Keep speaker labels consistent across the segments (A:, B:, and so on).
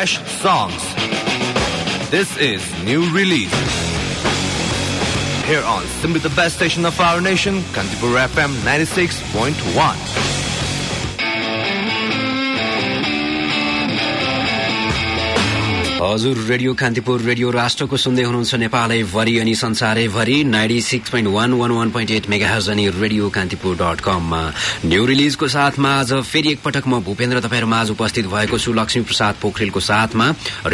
A: fresh songs. This is new release. Here on simply the best station of our nation, Kantipur FM 96.1.
B: हजुर radio Kantipur radio राष्ट्रको सुन्दै हुनुहुन्छ नेपालैभरि अनि संसारैभरि ninety six point one one one point eight megahertz अनि radio Kantipur dot कममा new रिलिजको साथमा आज फेरि एकपटक म भूपेन्द्र तपाईँहरूमा आज उपस्थित भएको छु लक्ष्मी प्रसाद पोखरेलको साथमा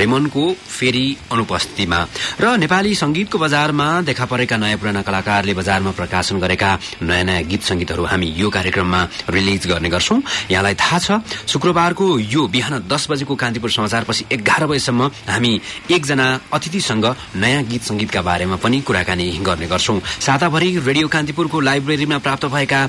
B: रेमनको फेरि अनुपस्थितिमा र नेपाली संगीतको बजारमा देखा परेका नयाँ पुराना कलाकारले बजारमा प्रकाशन गरेका नयाँ नयाँ गीत संगीतहरू हामी यो कार्यक्रममा रिलिज गर्ने गर्छौं यहाँलाई थाहा छ शुक्रबारको यो बिहान दस बजेको कान्तिपुर समाचारपछि एघार बजेसम्म हामी एकजना अतिथिसँग नयाँ गीत संगीतका बारेमा पनि कुराकानी गर्ने गर्छौं साताभरि रेडियो कान्तिपुरको लाइब्रेरीमा प्राप्त भएका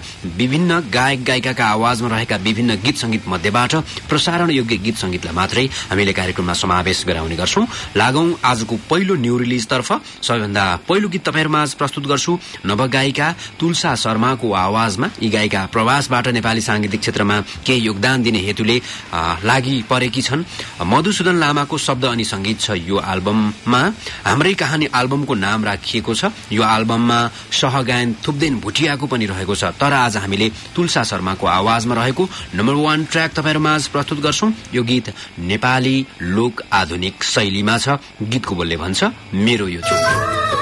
B: विभिन्न गायक गायिकाका आवाजमा रहेका विभिन्न गीत संगीत मध्येबाट प्रसारण योग्य गीत संगीतलाई मात्रै हामीले कार्यक्रममा समावेश गराउने गर्छौं लागौं आजको पहिलो न्यू रिलिज सबैभन्दा पहिलो गीत तपाईँहरूमा प्रस्तुत गर्छु नवगायिका तुलसा शर्माको आवाजमा यी गायिका प्रवासबाट नेपाली सांगीतिक क्षेत्रमा केही योगदान दिने हेतुले लागि परेकी छन् मधुसूदन लामाको शब्द कहानी संगीत छ यो आल्बममा हाम्रै कहानी आल्बमको नाम राखिएको छ यो एल्बममा सहगायन थुप्देन भुटियाको पनि रहेको छ तर आज हामीले तुलसा शर्माको आवाजमा रहेको नम्बर वान ट्र्याक तपाईँहरूमा प्रस्तुत गर्छौ यो गीत नेपाली लोक आधुनिक शैलीमा छ गीतको बोलले भन्छ मेरो यो चोक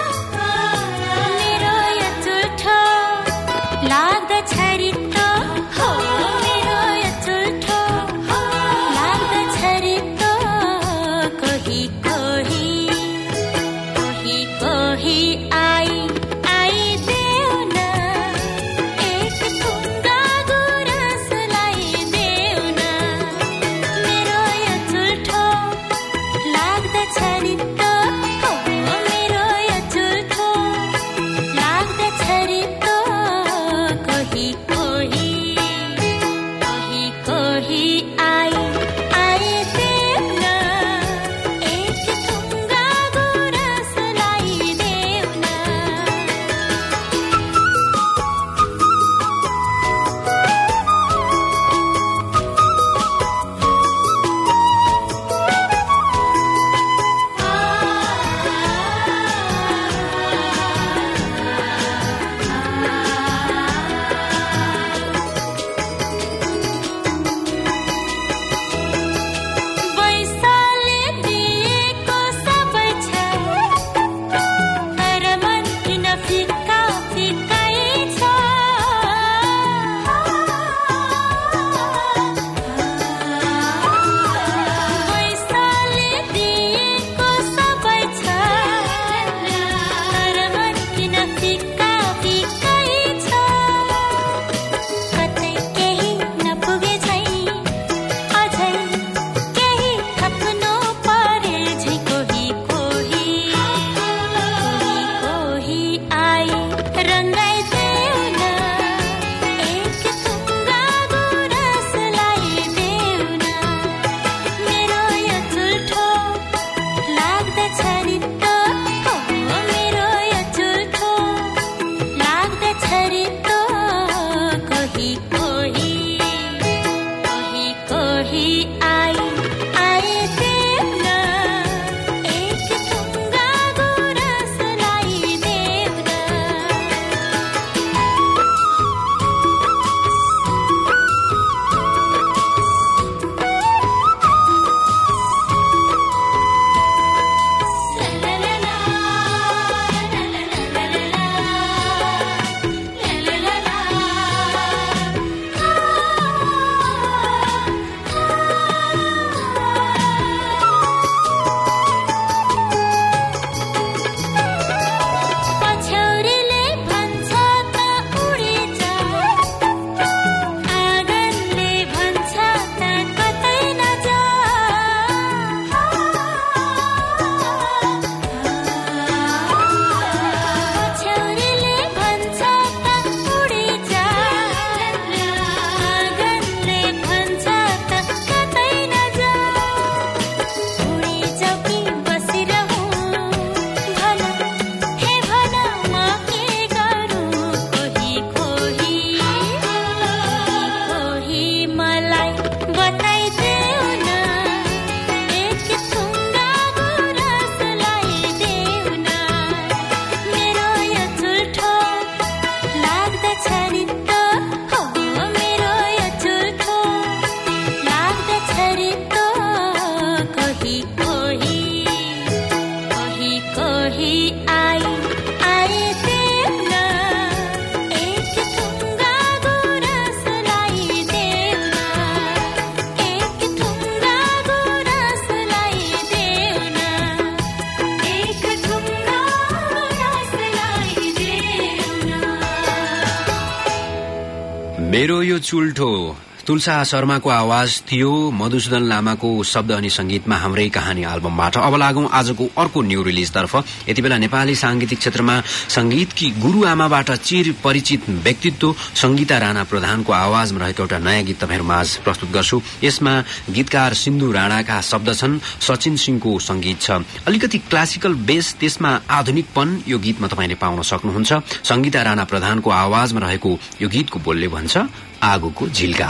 B: चुल्ठो तुलसा शर्माको आवाज थियो मधुसूदन लामाको शब्द अनि संगीतमा हाम्रै कहानी एल्बमबाट अब लागौं आजको अर्को न्यू रिलिजतर्फ यति बेला नेपाली सांगीतिक क्षेत्रमा संगीतकी गुरूआमाबाट चिर परिचित व्यक्तित्व संगीता राणा प्रधानको आवाजमा रहेको एउटा नयाँ गीत माझ प्रस्तुत गर्छु यसमा गीतकार सिन्धु राणाका शब्द छन् सचिन सिंहको संगीत छ अलिकति क्लासिकल बेस त्यसमा आधुनिकपन यो गीतमा तपाईँले पाउन सक्नुहुन्छ संगीता राणा प्रधानको आवाजमा रहेको यो गीतको बोलले भन्छ आगोको झिल्का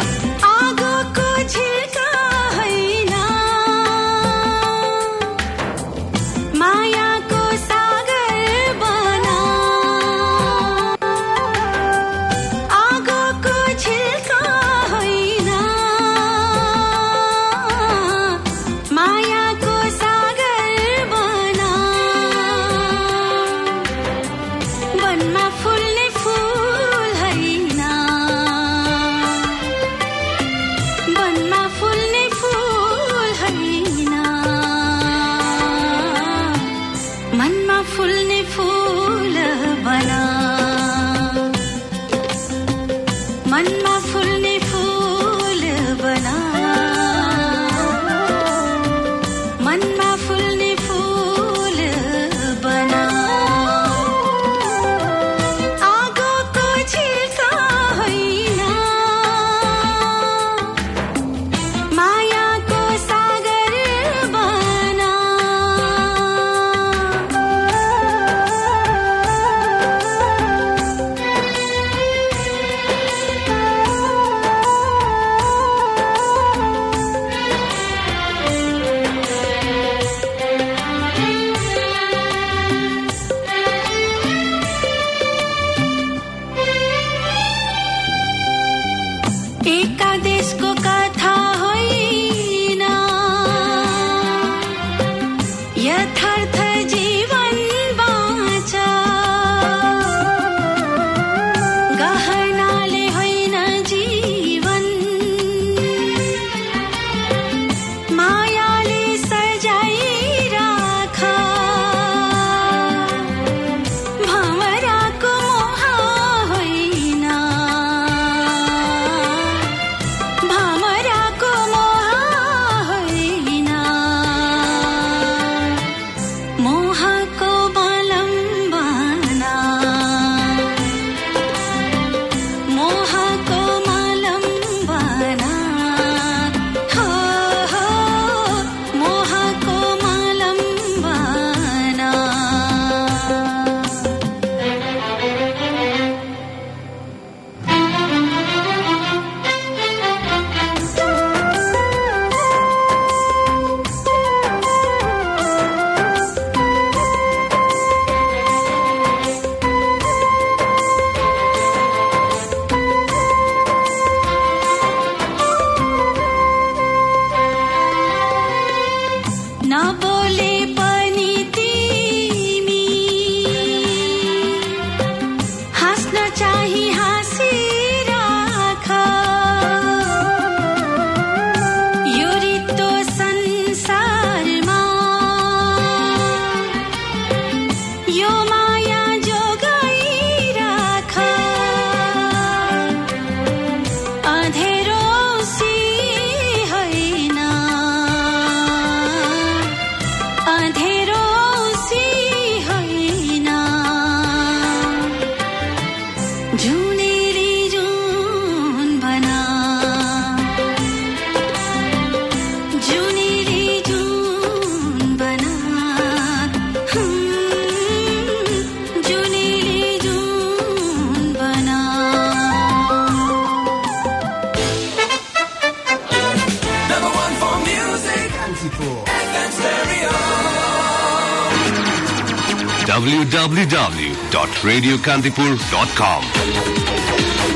A: www.radiokantipur.com.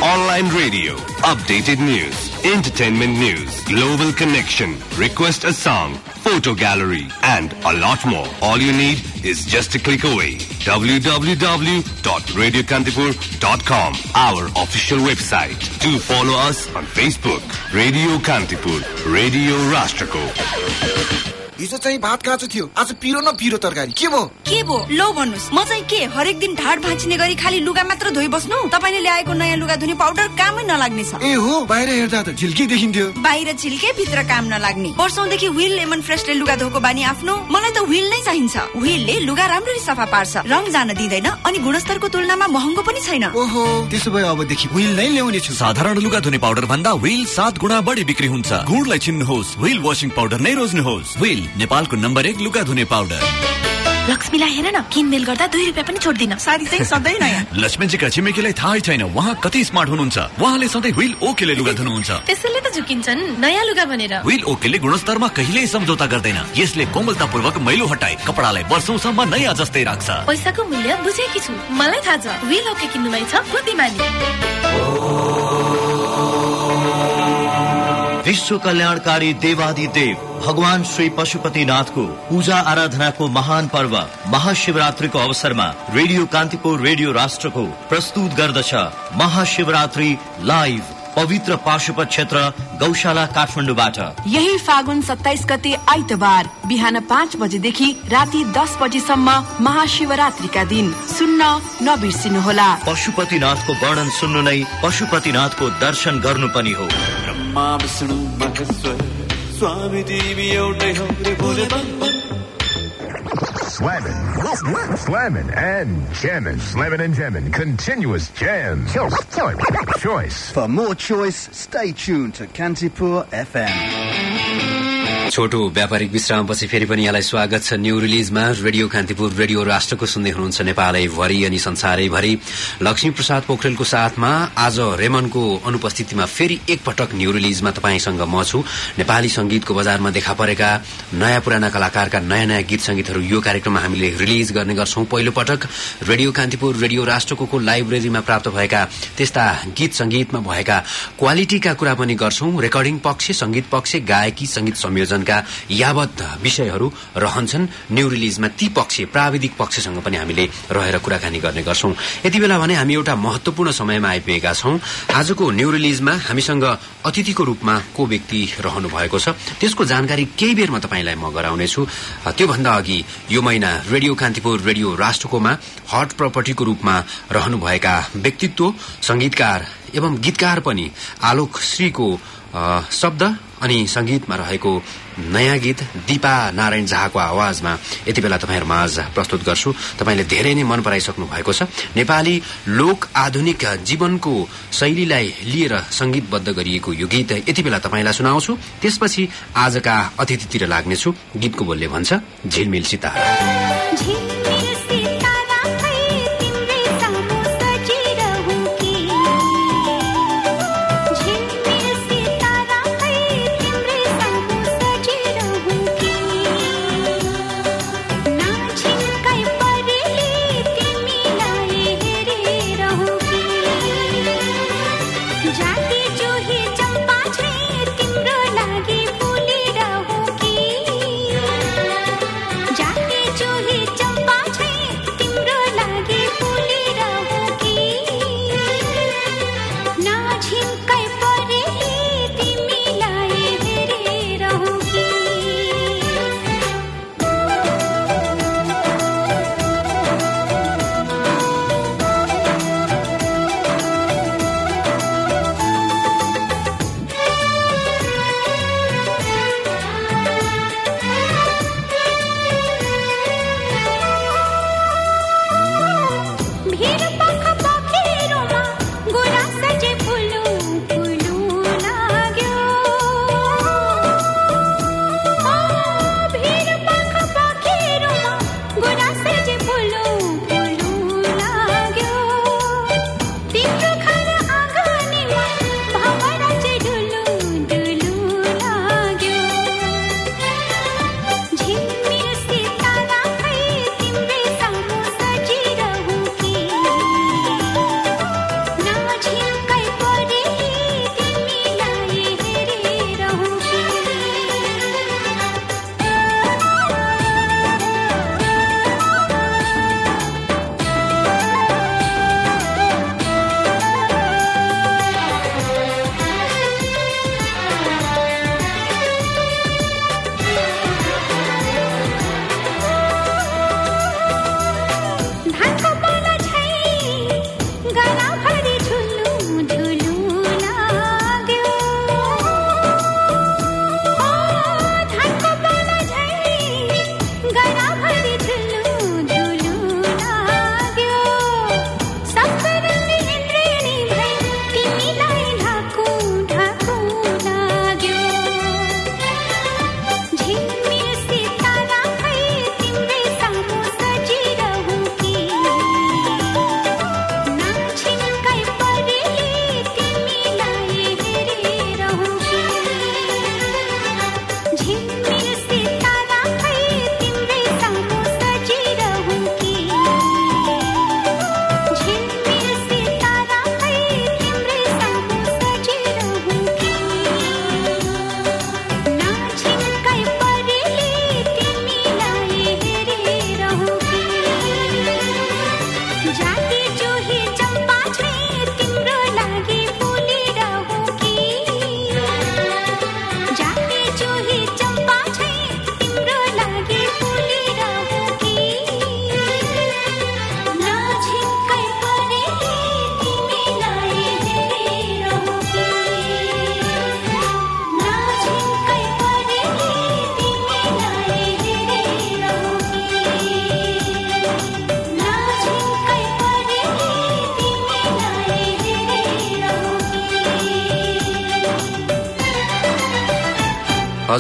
A: Online radio, updated news, entertainment news, global connection, request a song, photo gallery, and a lot more. All you need is just a click away. www.radiokantipur.com, our official website. Do follow us on Facebook, Radio Kantipur, Radio Rashtrako.
C: हिजो चाहिँ भात काँचो थियो आज पिरो न पिरो तरकारी के
D: भो के भो लो भन्नुहोस् म चाहिँ के हरेक दिन ढाड भाँचिने गरी खालि लुगा मात्र धोइ बस्नु तपाईँले ल्याएको नयाँ लुगा धुने पाउडर कामै नलाग्ने छ ए
C: हो बाहिर हेर्दा त झिल्की
D: देखिन्थ्यो बाहिर झिल्के भित्र काम नलाग्ने वर्षौंदेखि व्हिल लेमन फ्रेसले लुगा धोएको बानी आफ्नो मलाई त व्हिल नै चाहिन्छ व्हिलले लुगा राम्ररी सफा पार्छ रङ जान दिँदैन अनि गुणस्तरको तुलनामा महँगो पनि छैन ओहो
A: त्यसो भए अबदेखि व्हिल नै ल्याउने छु साधारण लुगा धुने पाउडर भन्दा व्हिल सात गुणा बढी बिक्री हुन्छ गुणलाई चिन्नुहोस् व्हिल वासिङ पाउडर नै रोज्नुहोस् व्हिल नेपालको नम्बर एक लुगा धुने पाउडर
D: लक्ष्मीलाई हेर न किनमेल गर्दा दुई रुपियाँ पनि छोड्दिन साडी चाहिँ सधैँ नयाँ
A: लक्ष्मीजीका छिमेकीलाई थाहै छैन उहाँ कति स्मार्ट हुनुहुन्छ उहाँले सधैँ व्हील ओकेले लुगा धुनुहुन्छ
D: त्यसैले त झुकिन्छन् नयाँ लुगा भनेर व्हील
A: ओकेले गुणस्तरमा कहिल्यै सम्झौता गर्दैन यसले कोमलतापूर्वक मैलो हटाए कपडालाई वर्षौंसम्म नयाँ जस्तै राख्छ
D: पैसाको मूल्य बुझेकी छु मलाई थाहा छ व्हील ओके किन्नुमै छ बुद्धिमानी oh।
E: विश्व कल्याणकारी देवादि देव भगवान श्री पशुपतिनाथको पूजा आराधनाको महान पर्व महाशिवरात्रिको अवसरमा रेडियो कान्तिपुर रेडियो राष्ट्रको प्रस्तुत गर्दछ महाशिवरात्रि लाइभ पवित्र पाशुपत क्षेत्र गौशाला काठमाडौँबाट
A: यही फागुन सत्ताइस गते आइतबार बिहान पाँच बजेदेखि राति दस बजीसम्म महाशिवरात्रिका दिन सुन्न नबिर्सिनुहोला
E: पशुपतिनाथको वर्णन सुन्नु नै पशुपतिनाथको दर्शन गर्नु पनि हो Brahma Vishnu Maheshwar
A: Slamming, slamming, and jamming, slamming and jamming, continuous jam. Choice, choice. For more choice, stay tuned to
D: Kantipur FM.
B: छोटो व्यापारिक विश्रामपछि फेरि पनि यहाँलाई स्वागत छ न्यू रिलिजमा रेडियो कान्तिपुर रेडियो राष्ट्रको सुन्दै हुनुहुन्छ नेपालैभरि अनि संसारैभरि लक्ष्मी प्रसाद पोखरेलको साथमा आज रेमनको अनुपस्थितिमा फेरि एकपटक न्यू रिलिजमा तपाईँसँग म छु नेपाली संगीतको बजारमा देखा परेका नयाँ पुराना कलाकारका नयाँ नयाँ गीत संगीतहरू यो कार्यक्रममा हामीले रिलिज गर्ने गर्छौं पहिलो पटक रेडियो कान्तिपुर रेडियो राष्ट्रको लाइब्रेरीमा प्राप्त भएका त्यस्ता गीत संगीतमा भएका क्वालिटीका कुरा पनि गर्छौं रेकर्डिङ पक्ष संगीत पक्ष गायकी संगीत संयोजन मनोरञ्जनका यावत विषयहरू रहन्छन् न्यू रिलिजमा ती पक्ष प्राविधिक पक्षसँग पनि हामीले रहेर कुराकानी गर्ने गर्छौं यति बेला भने हामी एउटा महत्वपूर्ण समयमा आइपुगेका छौं आजको न्यू रिलिजमा हामीसँग अतिथिको रूपमा को व्यक्ति रहनु भएको छ त्यसको जानकारी केही बेरमा तपाईँलाई म गराउनेछु त्योभन्दा अघि यो महिना रेडियो कान्तिपुर रेडियो राष्ट्रकोमा हट प्रपर्टीको रूपमा रहनुभएका व्यक्तित्व संगीतकार एवं गीतकार पनि आलोक श्रीको शब्द अनि संगीतमा रहेको नयाँ गीत दिपा नारायण झाको आवाजमा यति बेला तपाईँहरूमा आज प्रस्तुत गर्छु तपाईँले धेरै नै मन पराइसक्नु भएको छ नेपाली लोक आधुनिक जीवनको शैलीलाई लिएर संगीतबद्ध गरिएको यो गीत यति बेला तपाईँलाई सुनाउँछु त्यसपछि आजका अतिथितिर लाग्नेछु गीतको बोलले भन्छ झिलमिल सितारा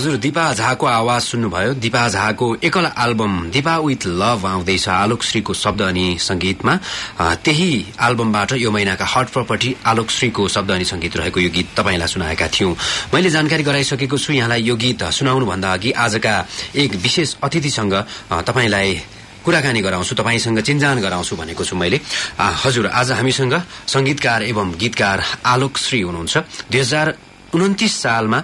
B: हजुर दिपा झाको आवाज सुन्नुभयो दिपा झाको एकल एल्बम दिपा विथ लभ आउँदैछ आलोक श्रीको शब्द अनि संगीतमा त्यही एल्बमबाट यो महिनाका हट प्रपर्टी आलोक श्रीको शब्द अनि संगीत रहेको यो गीत तपाईँलाई सुनाएका थियौं मैले जानकारी गराइसकेको छु यहाँलाई यो गीत सुनाउनुभन्दा अघि आजका एक विशेष अतिथिसँग तपाईँलाई कुराकानी गराउँछु तपाईँसँग चिन्जान गराउँछु भनेको छु मैले हजुर आज हामीसँग संगीतकार एवं गीतकार आलोक श्री हुनुहुन्छ दुई हजार उन्तिस सालमा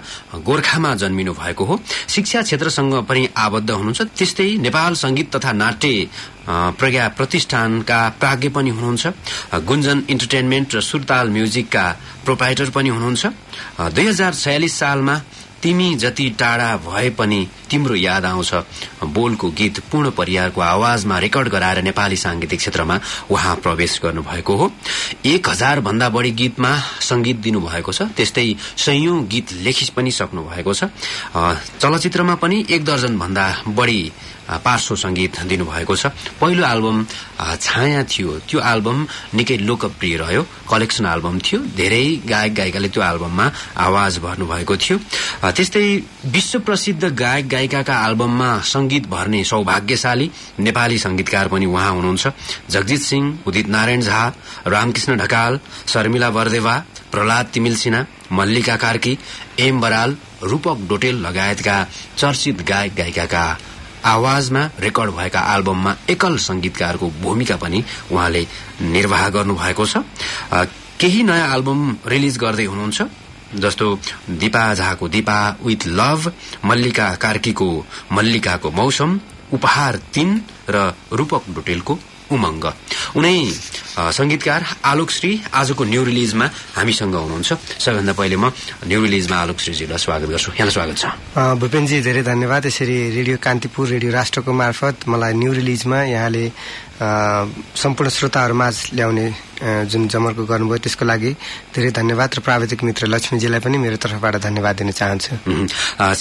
B: गोर्खामा जन्मिनु भएको हो शिक्षा क्षेत्रसँग पनि आबद्ध हुनुहुन्छ त्यस्तै नेपाल संगीत तथा नाट्य प्रज्ञा प्रतिष्ठानका प्राज्ञ पनि हुनुहुन्छ गुन्जन इन्टरटेनमेन्ट र सुरताल म्युजिकका प्रोपाइटर पनि हुनुहुन्छ दुई हजार छयालिस सालमा तिमी जति टाढा भए पनि तिम्रो याद आउँछ बोलको गीत पूर्ण परियारको आवाजमा रेकर्ड गराएर नेपाली सांगीतिक क्षेत्रमा उहाँ प्रवेश गर्नुभएको हो एक हजार भन्दा बढ़ी गीतमा संगीत दिनुभएको छ त्यस्तै संयौं गीत लेखि पनि सक्नु भएको छ चलचित्रमा पनि एक दर्जन भन्दा बढ़ी पार्श्व संगीत दिनुभएको छ पहिलो एल्बम छाया थियो त्यो एल्बम निकै लोकप्रिय रह्यो कलेक्सन एल्बम थियो धेरै गायक गायिकाले त्यो एल्बममा आवाज भर्नुभएको थियो त्यस्तै विश्व प्रसिद्ध गायक गायिकाका एल्बममा संगीत भर्ने सौभाग्यशाली नेपाली संगीतकार पनि उहाँ हुनुहुन्छ जगजीत सिंह उदित नारायण झा रामकृष्ण ढकाल शर्मिला बरदेवा प्रहलाद तिमिल सिन्हा मल्लिका कार्की एम बराल रूपक डोटेल लगायतका चर्चित गायक गायिकाका आवाजमा रेकर्ड भएका आल्बममा एकल संगीतकारको भूमिका पनि उहाँले निर्वाह गर्नुभएको छ केही नयाँ आल्बम रिलिज गर्दै हुनुहुन्छ जस्तो दिपा झाको दिपा विथ लभ मल्लिका कार्कीको मल्लिकाको मौसम उपहार तीन र रूपक डुटेलको उमङ्ग उनै संगीतकार आलोक श्री आजको न्यू रिलिजमा हामीसँग हुनुहुन्छ सबैभन्दा पहिले म न्यू रिलिजमा आलोक श्रीजीलाई स्वागत गर्छु यहाँलाई स्वागत छ
C: भूपेनजी धेरै धन्यवाद यसरी रेडियो कान्तिपुर रेडियो राष्ट्रको मार्फत मलाई न्यू रिलिजमा यहाँले सम्पूर्ण माझ ल्याउने जुन जमर्को गर्नुभयो त्यसको लागि धेरै धन्यवाद र प्राविधिक मित्र लक्ष्मीजीलाई पनि मेरो तर्फबाट धन्यवाद दिन चाहन्छु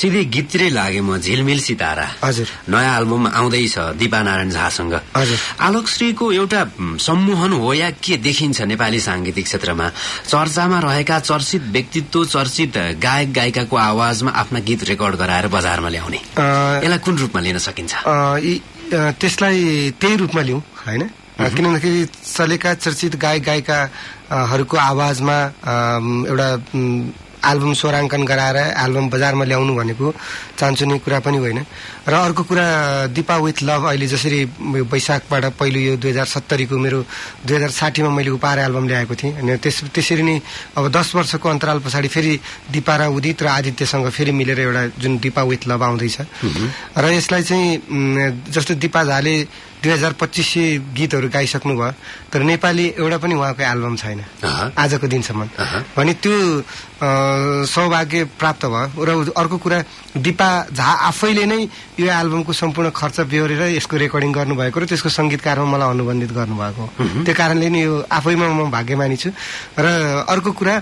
B: सिधै गीततिरै लागे म झिलमिल सितारा हजुर नयाँ एल्बम आउँदैछ दिपा नारायण झासँग हजुर आलोक श्रीको एउटा सम्मोहन हो या के देखिन्छ नेपाली साङ्गीतिक क्षेत्रमा चर्चामा रहेका चर्चित व्यक्तित्व चर्चित गायक गायिकाको आवाजमा आफ्ना गीत रेकर्ड गराएर बजारमा ल्याउने
C: यसलाई कुन रूपमा लिन सकिन्छ त्यसलाई त्यही रूपमा लिउँ होइन भन्दाखेरि चलेका चर्चित गायक गायिकाहरूको आवाजमा एउटा एल्बम स्वराङ्कन गराएर एल्बम बजारमा ल्याउनु भनेको चान्चुने कुरा पनि होइन र अर्को कुरा दिपा विथ लभ अहिले जसरी वैशाखबाट पहिलो यो दुई हजार सत्तरीको मेरो दुई हजार साठीमा मैले उपहार एल्बम ल्याएको थिएँ अनि त्यस त्यसरी नै अब दस वर्षको अन्तराल पछाडि फेरि दिपा र उदित र आदित्यसँग फेरि मिलेर एउटा जुन दिपा विथ लभ आउँदैछ र यसलाई चाहिँ जस्तो दिपा झाले दुई हजार पच्चिस सय गीतहरू गाइसक्नु भयो तर नेपाली एउटा पनि उहाँको एल्बम छैन आजको दिनसम्म भने त्यो सौभाग्य प्राप्त भयो र अर्को कुरा दिपा झा आफैले नै यो एल्बमको सम्पूर्ण खर्च बेहोरेर यसको रेकर्डिङ गर्नुभएको र त्यसको सङ्गीतकारमा मलाई अनुबन्धित गर्नुभएको त्यो कारणले नै यो आफैमा म भाग्यमानी छु र अर्को कुरा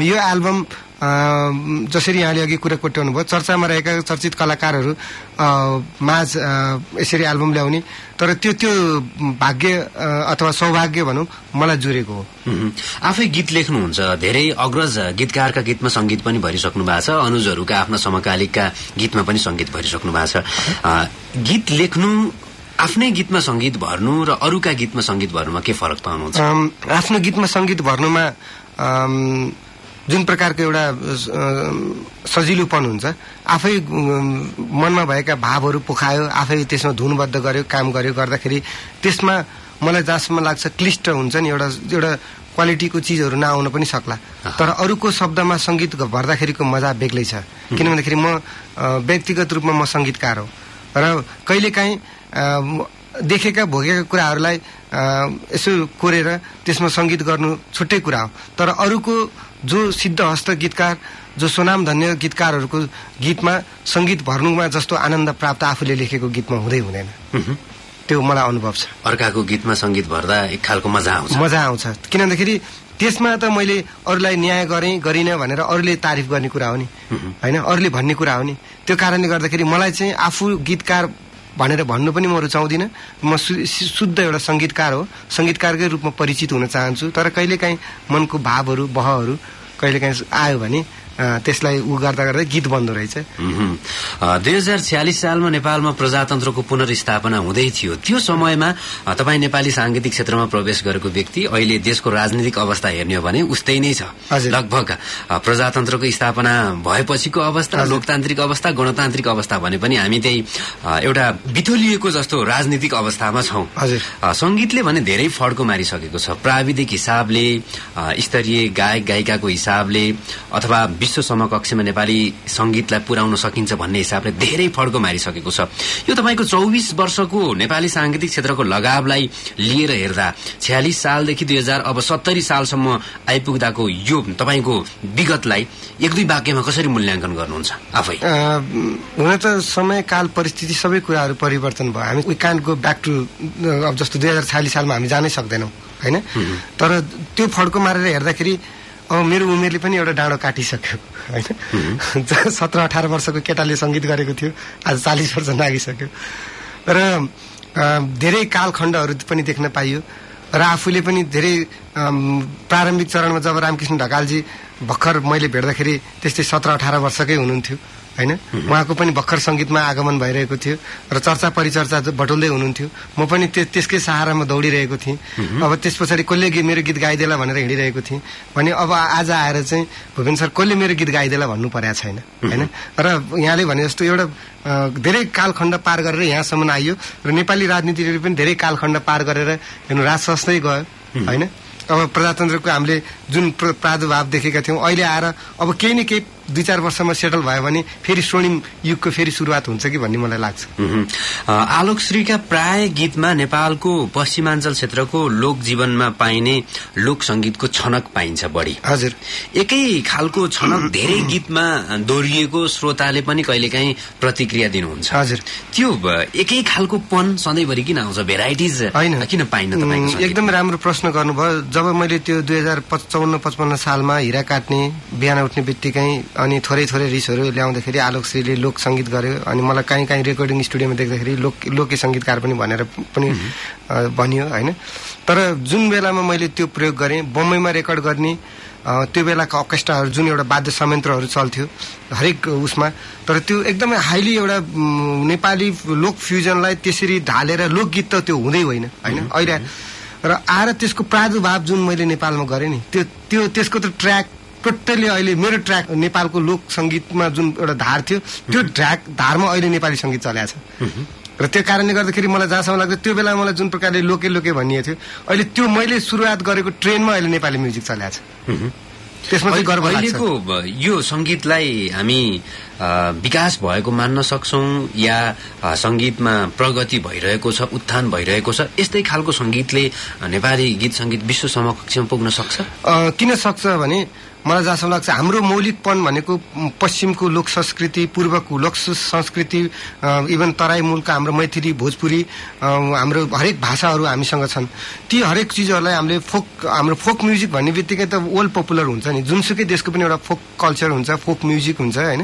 C: यो एल्बम जसरी यहाँले अघि कुरा कोट्याउनुभयो चर्चामा रहेका चर्चित कलाकारहरू माझ यसरी एल्बम ल्याउने तर त्यो त्यो भाग्य अथवा सौभाग्य भनौँ मलाई जुरेको हो
B: आफै गीत लेख्नुहुन्छ धेरै अग्रज गीतकारका गीतमा सङ्गीत पनि भरिसक्नु भएको छ अनुजहरूका आफ्ना समकालिकका गीतमा पनि सङ्गीत भरिसक्नु भएको छ गीत लेख्नु आफ्नै गीतमा संगीत भर्नु र अरूका गीतमा सङ्गीत भर्नुमा के फरक
C: पाउनुहुन्छ आफ्नो गीतमा संगीत भर्नुमा जुन प्रकारको एउटा सजिलोपन हुन्छ आफै मनमा भएका भावहरू पोखायो आफै त्यसमा धुनबद्ध गर्यो काम गर्यो गर्दाखेरि त्यसमा मलाई जहाँसम्म लाग्छ क्लिष्ट हुन्छ नि एउटा एउटा क्वालिटीको चिजहरू नआउन पनि सक्ला तर अरूको शब्दमा सङ्गीत भर्दाखेरिको मजा बेग्लै छ किन भन्दाखेरि म व्यक्तिगत रूपमा म सङ्गीतकार हो र कहिलेकाहीँ देखेका भोगेका कुराहरूलाई यसो कोरेर त्यसमा सङ्गीत गर्नु छुट्टै कुरा हो तर अरूको जो सिद्ध हस्त गीतकार जो सोनाम धन्य गीतकारहरूको गीतमा सङ्गीत भर्नुमा जस्तो आनन्द प्राप्त आफूले लेखेको गीतमा हुँदै हुँदैन त्यो मलाई अनुभव छ
B: अर्काको गीतमा सङ्गीत भर्दा एक खालको मजा आउँछ मजा
C: आउँछ किन भन्दाखेरि त्यसमा त मैले अरूलाई न्याय गरेँ गरिनँ भनेर अरूले तारिफ गर्ने कुरा हो नि होइन अरूले भन्ने कुरा हो नि त्यो कारणले गर्दाखेरि मलाई चाहिँ आफू गीतकार भनेर भन्नु पनि म रुचाउँदिनँ म शुद्ध एउटा सङ्गीतकार हो सङ्गीतकारकै रूपमा परिचित हुन चाहन्छु तर कहिलेकाहीँ मनको भावहरू बहहरू कहिलेकाहीँ आयो भने त्यसलाई उ गर्दा गर्दै गीत बन्दो रहेछ
B: दुई हजार छ्यालिस सालमा नेपालमा प्रजातन्त्रको पुनर्स्थापना हुँदै थियो त्यो समयमा तपाईँ नेपाली साङ्गीतिक क्षेत्रमा प्रवेश गरेको व्यक्ति अहिले देशको राजनीतिक अवस्था हेर्ने हो भने उस्तै नै छ लगभग प्रजातन्त्रको स्थापना भएपछिको अवस्था लोकतान्त्रिक अवस्था गणतान्त्रिक अवस्था भने पनि हामी त्यही एउटा बिथोलिएको जस्तो राजनीतिक अवस्थामा छौँ सङ्गीतले भने धेरै फड्को मारिसकेको छ प्राविधिक हिसाबले स्तरीय गायक गायिकाको हिसाबले अथवा विश्व समकक्षमा नेपाली संगीतलाई पुर्याउन सकिन्छ भन्ने हिसाबले धेरै फड्को मारिसकेको छ यो तपाईँको चौबिस वर्षको नेपाली साङ्गीतिक क्षेत्रको लगावलाई लिएर हेर्दा छ्यालिस सालदेखि दुई हजार अब सत्तरी सालसम्म आइपुग्दाको यो तपाईँको विगतलाई एक दुई वाक्यमा कसरी मूल्याङ्कन
C: गर्नुहुन्छ आफै हुन त समय काल परिस्थिति सबै कुराहरू परिवर्तन भयो हामी we can't go back to अब जस्तो दुई हजार सालमा हामी जानै सक्दैनौँ होइन तर त्यो फड्को मारेर हेर्दाखेरि मेरो उमेरले पनि एउटा डाँडो काटिसक्यो होइन सत्र अठार वर्षको केटाले सङ्गीत गरेको थियो आज चालिस वर्ष नागिसक्यो र धेरै कालखण्डहरू पनि देख्न पाइयो र आफूले पनि धेरै प्रारम्भिक चरणमा जब रामकृष्ण ढकालजी भर्खर मैले भेट्दाखेरि त्यस्तै सत्र अठार वर्षकै हुनुहुन्थ्यो होइन उहाँको पनि भर्खर सङ्गीतमा आगमन भइरहेको थियो र चर्चा परिचर्चा बटुल्दै हुनुहुन्थ्यो म पनि त्यसकै सहारामा दौडिरहेको थिएँ अब त्यस पछाडि कसले मेरो गीत गाइदेला भनेर हिँडिरहेको थिएँ भने अब आज आएर चाहिँ भुपेन सर कसले मेरो गीत गाइदेला भन्नु परेको छैन होइन र यहाँले भने जस्तो एउटा धेरै कालखण्ड पार गरेर यहाँसम्म आइयो र नेपाली राजनीतिले पनि धेरै कालखण्ड पार गरेर हेर्नु सस्तै गयो होइन अब प्रजातन्त्रको हामीले जुन प्रादुर्भाव देखेका थियौँ अहिले आएर अब केही न केही दुई चार वर्षमा सेटल भयो भने फेरि स्वर्णिम युगको फेरि सुरुवात हुन्छ कि भन्ने मलाई
B: लाग्छ आलोकश्रीका प्राय गीतमा नेपालको पश्चिमाञ्चल क्षेत्रको लोक जीवनमा पाइने लोक संगीतको छनक पाइन्छ बढी हजुर एकै खालको छनक धेरै गीतमा दोहोरिएको श्रोताले पनि कहिलेकाहीँ प्रतिक्रिया दिनुहुन्छ हजुर त्यो एकै खालको पन सधैँभरि किन आउँछ भेराइटिज होइन
C: किन पाइन एकदम राम्रो प्रश्न गर्नुभयो जब मैले त्यो दुई हजार पचाउन्न पचपन्न सालमा हिरा काट्ने बिहान उठ्ने बित्तिकै अनि थोरै थोरै रिसहरू ल्याउँदाखेरि आलोक श्रीले लोक सङ्गीत गर्यो अनि मलाई काहीँ काहीँ रेकर्डिङ स्टुडियोमा देख्दाखेरि लोक लोके सङ्गीतकार पनि भनेर पनि भनियो होइन तर जुन बेलामा मैले त्यो प्रयोग गरेँ बम्बईमा रेकर्ड गर्ने त्यो बेलाको अर्केस्ट्राहरू जुन एउटा वाद्य संयन्त्रहरू चल्थ्यो हरेक उसमा तर त्यो एकदमै हाइली एउटा नेपाली लोक फ्युजनलाई त्यसरी ढालेर लोकगीत त त्यो हुँदै होइन होइन अहिले र आएर त्यसको प्रादुर्भाव जुन मैले नेपालमा गरेँ नि त्यो त्यो त्यसको त ट्र्याक टोटल्ली अहिले मेरो ट्र्याक नेपालको लोक सङ्गीतमा जुन एउटा धार थियो त्यो ट्र्याक धारमा अहिले नेपाली सङ्गीत चल्याएको
F: छ
C: र त्यो कारणले गर्दाखेरि मलाई जहाँसम्म लाग्छ त्यो बेला मलाई जुन प्रकारले लोके लोके भनिएको थियो अहिले त्यो मैले सुरुवात गरेको ट्रेनमा अहिले नेपाली म्युजिक चलाएको छ त्यसमा चाहिँ गर्व अहिलेको
B: यो सङ्गीतलाई हामी विकास भएको मान्न सक्छौ या सङ्गीतमा प्रगति भइरहेको छ उत्थान भइरहेको छ यस्तै खालको सङ्गीतले नेपाली गीत सङ्गीत विश्व समकक्षमा पुग्न
C: सक्छ किन सक्छ भने मलाई जहाँसम्म लाग्छ हाम्रो मौलिकपन भनेको पश्चिमको लोक संस्कृति पूर्वको लोक संस्कृति इभन तराई मूलका हाम्रो मैथिली भोजपुरी हाम्रो हरेक भाषाहरू हामीसँग छन् ती हरेक चिजहरूलाई हामीले फोक हाम्रो फोक म्युजिक भन्ने बित्तिकै त वर्ल्ड पपुलर हुन्छ नि जुनसुकै देशको पनि एउटा फोक कल्चर हुन्छ फोक म्युजिक हुन्छ होइन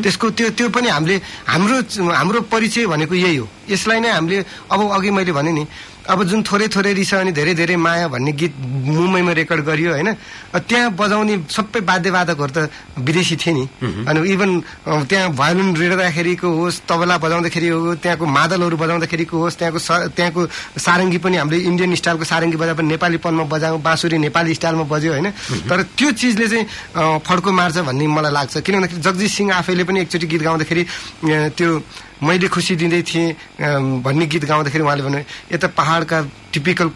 C: त्यसको त्यो त्यो पनि हामीले हाम्रो हाम्रो परिचय भनेको यही हो यसलाई नै हामीले अब अघि मैले भने नि अब जुन थोरै थोरै रिस अनि धेरै धेरै माया भन्ने गीत मुम्बईमा रेकर्ड गरियो होइन त्यहाँ बजाउने सबै वाद्यवादकहरू त विदेशी थिए नि अनि इभन त्यहाँ भायोलिन रिँड्दाखेरिको होस् तबला बजाउँदाखेरि हो त्यहाँको मादलहरू बजाउँदाखेरिको होस् त्यहाँको त्यहाँको सारङ्गी पनि हामीले इन्डियन स्टाइलको सारङ्गी बजाए पनि नेपालीपनमा बजाउँ बाँसुरी नेपाली स्टाइलमा बज्यो होइन तर त्यो चिजले चाहिँ फड्को मार्छ भन्ने मलाई लाग्छ किन भन्दाखेरि जगजित सिंह आफैले पनि एकचोटि गीत गाउँदाखेरि त्यो मैले खुसी दिँदै थिएँ भन्ने गीत गाउँदाखेरि उहाँले भन्नु यता पहाडका टिपिकल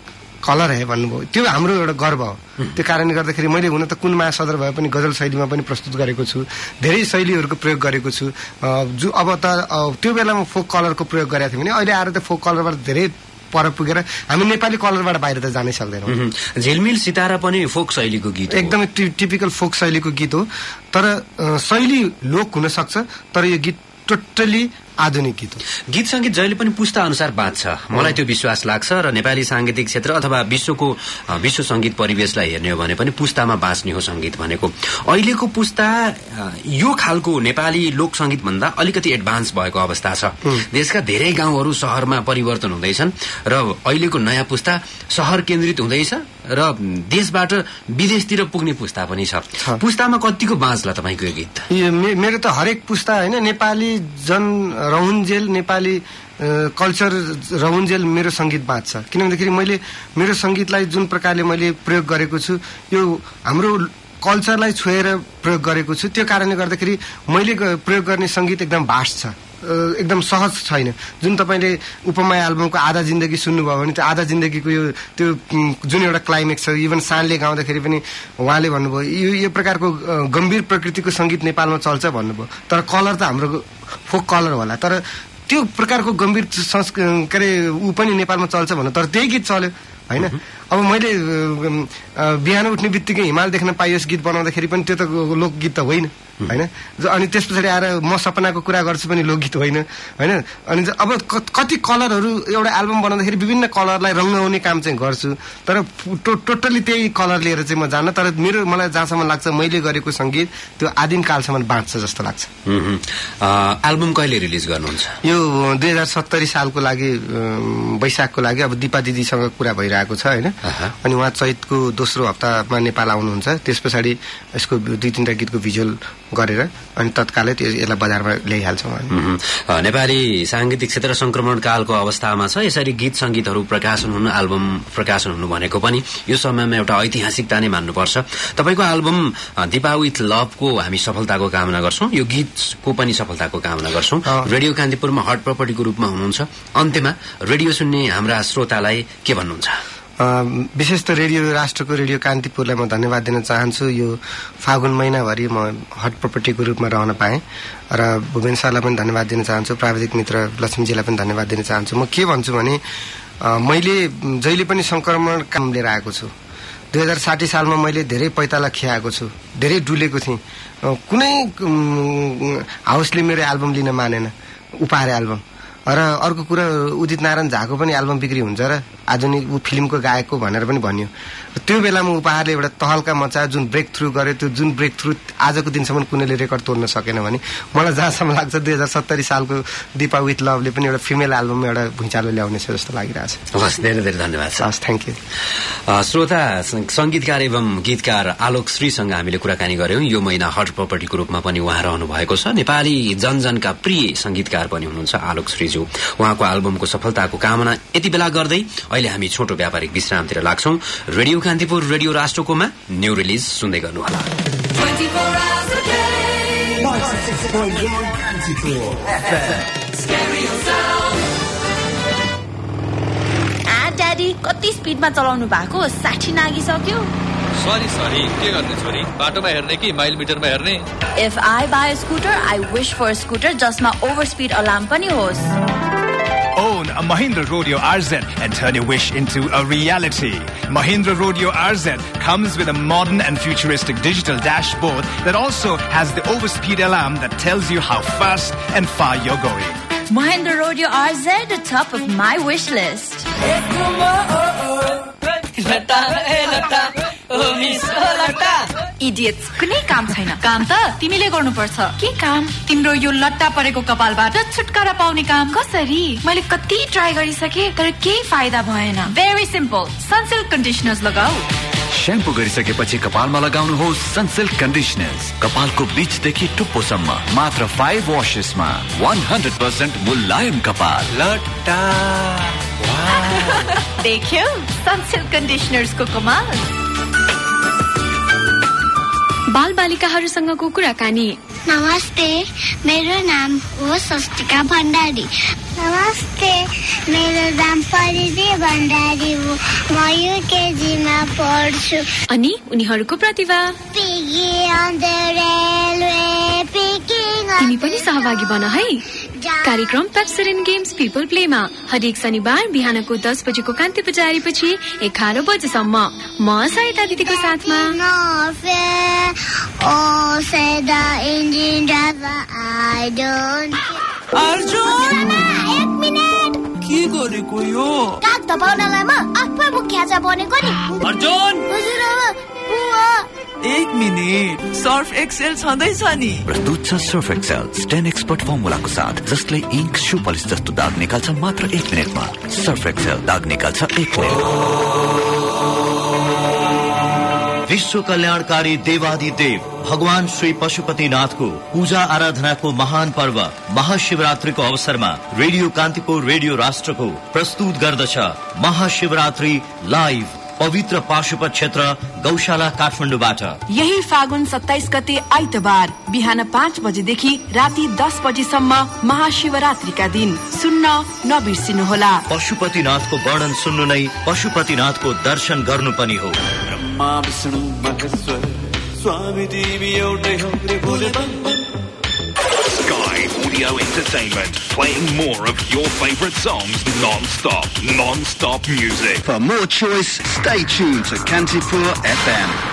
C: कलर है भन्नुभयो त्यो हाम्रो एउटा गर्व हो त्यो कारणले गर्दाखेरि मैले हुन त कुन सदर भए पनि गजल शैलीमा पनि प्रस्तुत गरेको छु धेरै शैलीहरूको प्रयोग गरेको छु जो अब त त्यो बेलामा फोक कलरको प्रयोग गरेको थिएँ भने अहिले आएर त फोक कलरबाट धेरै पर पुगेर हामी नेपाली कलरबाट बाहिर त जानै सक्दैनौँ झेलमिल सितारा पनि फोक शैलीको गीत एकदमै टिपिकल फोक शैलीको गीत हो तर शैली लोक हुनसक्छ तर यो गीत टोटली आधुनिक गीत गीत संगीत जहिले पनि पुस्ता अनुसार बाँच्छ
B: मलाई त्यो विश्वास लाग्छ र नेपाली साङ्गीतिक क्षेत्र अथवा विश्वको विश्व सङ्गीत परिवेशलाई हेर्ने हो भने पनि पुस्तामा बाँच्ने हो संगीत भनेको अहिलेको पुस्ता यो खालको नेपाली लोक संगीत अलिकति एडभान्स भएको अवस्था छ देशका धेरै गाउँहरू सहरमा परिवर्तन हुँदैछन् र अहिलेको नयाँ पुस्ता सहर केन्द्रित हुँदैछ र देशबाट विदेशतिर पुग्ने पुस्ता पनि छ पुस्तामा कतिको बाँच्ला तपाईँको यो गीत
C: मेरो त हरेक पुस्ता होइन नेपाली जन रहन्जेल नेपाली कल्चर रहन्जेल मेरो सङ्गीत बाँच्छ किन भन्दाखेरि मैले मेरो सङ्गीतलाई जुन प्रकारले मैले प्रयोग गरेको छु यो हाम्रो कल्चरलाई छोएर प्रयोग गरेको छु त्यो कारणले गर्दाखेरि मैले प्रयोग गर्ने सङ्गीत एकदम भास्ट छ एकदम सहज छैन जुन तपाईँले उपमाया एल्बमको आधा जिन्दगी सुन्नुभयो भने त्यो आधा जिन्दगीको यो त्यो जुन एउटा क्लाइमेक्स छ इभन सानले गाउँदाखेरि पनि उहाँले भन्नुभयो यो प्रकारको गम्भीर प्रकृतिको सङ्गीत नेपालमा चल्छ भन्नुभयो तर कलर त हाम्रो फोक कलर होला तर त्यो प्रकारको गम्भीर संस् के अरे ऊ पनि नेपालमा चल्छ भन्नु तर त्यही गीत चल्यो होइन अब मैले बिहान उठ्ने बित्तिकै हिमाल देख्न पाइयोस् गीत बनाउँदाखेरि पनि त्यो त लोकगीत त होइन होइन अनि त्यस पछाडि आएर म सपनाको कुरा गर्छु पनि लोकगीत होइन होइन अनि अब कति कलरहरू एउटा एल्बम बनाउँदाखेरि विभिन्न कलरलाई रङ्गाउने काम चाहिँ गर्छु तर टो टोटल्ली त्यही कलर लिएर चाहिँ म जान्न तर मेरो मलाई जहाँसम्म लाग्छ मैले गरेको सङ्गीत त्यो आदिम कालसम्म बाँच्छ जस्तो लाग्छ
B: एल्बम कहिले रिलिज गर्नुहुन्छ
C: यो दुई सालको लागि वैशाखको लागि अब दिपा दिदीसँग कुरा भइरहेको छ होइन Uh-huh. अनि उहाँ चैतको दोस्रो हप्तामा नेपाल आउनुहुन्छ त्यस पछाडि यसको दुई तिनवटा गीतको भिजुअल गरेर अनि तत्कालै त्यो यसलाई बजारमा ल्याइहाल्छौँ
B: नेपाली साङ्गीतिक क्षेत्र संक्रमण कालको अवस्थामा छ यसरी गीत संगीतहरू प्रकाशन हुनु एल्बम प्रकाशन हुनु भनेको पनि यो समयमा एउटा ऐतिहासिकता नै मान्नुपर्छ तपाईँको एल्बम दिपा विथ लभको हामी सफलताको कामना गर्छौँ यो गीतको पनि सफलताको कामना गर्छौँ रेडियो कान्तिपुरमा हट प्रपर्टीको रूपमा हुनुहुन्छ अन्त्यमा रेडियो
C: सुन्ने हाम्रा श्रोतालाई के भन्नुहुन्छ विशेष त रेडियो राष्ट्रको रेडियो कान्तिपुरलाई म धन्यवाद दिन चाहन्छु यो फागुन महिनाभरि म हट प्रपर्टीको रूपमा रहन पाएँ र भुवेन सरलाई पनि धन्यवाद दिन चाहन्छु प्राविधिक मित्र लक्ष्मीजीलाई पनि धन्यवाद दिन चाहन्छु म के भन्छु भने मैले जहिले पनि संक्रमण काम लिएर आएको छु दुई हजार साठी सालमा मैले धेरै पैताला खियाएको छु धेरै डुलेको थिएँ कुनै हाउसले मेरो एल्बम लिन मानेन उपहार एल्बम र अर्को कुरा उदित नारायण झाको पनि एल्बम बिक्री हुन्छ र आधुनिक फिल्मको गाएको भनेर पनि भन्यो त्यो बेलामा उपहारले एउटा तहलका मचा जुन ब्रेक थ्रु गर्यो त्यो जुन ब्रेक थ्रु आजको दिनसम्म कुनैले रेकर्ड तोड्न सकेन भने मलाई जहाँसम्म लाग्छ दुई हजार सत्तरी सालको दिपा विथ लभले पनि एउटा फिमेल एल्बम एउटा भुइँचालो ल्याउनेछ जस्तो लागिरहेछ हस्
B: धेरै धेरै धन्यवाद हस् थ्याङ्क यू श्रोता सङ्गीतकार एवं गीतकार आलोक श्रीसँग हामीले कुराकानी गर्यौं यो महिना हट प्रपर्टीको रूपमा पनि उहाँ रहनु भएको छ नेपाली जनजनका प्रिय संगीतकार पनि हुनुहुन्छ आलोक श्रीज्यू उहाँको एल्बमको सफलताको कामना यति बेला गर्दै अहिले हामी छोटो व्यापारिक विश्रामतिर लाग्छौं रेडियो कान्तिपुर रेडियो राष्ट्रकोमा न्यू रिलिज सुन्दै गर्नुहोला
D: कति स्पिडमा चलाउनु भएको साठी नागिसक्यो
A: सरी सरी के बाटोमा हेर्ने कि माइल मिटरमा हेर्ने
D: scooter I wish for scooter जसमा ओभर स्पिड अलार्म पनि होस्
A: Own a Mahindra Rodeo RZ and turn your wish into a reality. Mahindra Rodeo RZ comes with a modern and futuristic digital dashboard that also has the overspeed alarm that tells you how fast and far you're going.
D: Mahindra Rodeo RZ, the top of my wish list. Idiot कुनै काम छैन काम त तिमीले गर्नुपर्छ के काम तिम्रो यो लट्टा परेको कपालबाट छुटकारा पाउने काम कसरी मैले कति ट्राई गरिसके तर केही फाइदा भएन भेरी सिम्पल सनसिल्क कन्डिसनर लगाऊ
A: स्याम्पू गरिसकेपछि कपालमा लगाउनुहोस् सनसिल्क कन्डिसनर्स कपालको बिचदेखि टुप्पोसम्म मात्र फाइभ वासेसमा वान हन्ड्रेड पर्सेन्ट मुलायम कपाल लट्टा
D: देख्यौ सनसिल्क कन्डिसनर्सको कमाल बाल बालिकाहरूसँगको कुराकानी नमस्ते मेरो नाम हो स्वस्तिका भण्डारी नमस्ते मेरो नाम परिधि भण्डारी हो म यो केजीमा पढ्छु अनि उनीहरूको प्रतिभा पिगी तिमी पनि सहभागी बन है कार्यक्रम पेप्सरिन गेम्स पिपल प्लेमा हरेक शनिबार बिहानको दस बजेको कान्ति पुजारी पछि एघार बजेसम्म म सहायता दिदीको साथमा के काग म बनेको नि
A: अर्जुन एक मिनट सर्फ एक्सेल छँदैछ नि प्रस्तुत छ सर्फ एक्सेल स्टेन एक्सपर्ट फर्मुलाको साथ जसले इङ्क सु पलिस जस्तो दाग निकाल्छ मात्र एक मिनटमा सर्फ एक्सेल दाग निकाल्छ एक मिनट
E: विश्व कल्याणकारी देवादिदेव देव भगवान श्री पशुपतिनाथको पूजा आराधनाको महान पर्व महाशिवरात्रिको अवसरमा रेडियो कान्तिपुर रेडियो राष्ट्रको प्रस्तुत गर्दछ महाशिवरात्रि लाइभ पवित्र पार्शुप क्षेत्र गौशाला काठमाडौँबाट
A: यही फागुन सत्ताइस गते आइतबार बिहान पाँच बजेदेखि राति दस बजेसम्म महाशिवरात्रिका दिन सुन्न नबिर्सिनु होला
E: पशुपतिनाथको वर्णन सुन्नु नै पशुपतिनाथको दर्शन गर्नु पनि हो ब्रह्मा विष्णु महेश्वर
G: स्वामी देवी एउटै हो Radio Entertainment, playing more of your favorite songs non-stop,
A: non-stop music. For more choice, stay tuned to Kantipur FM.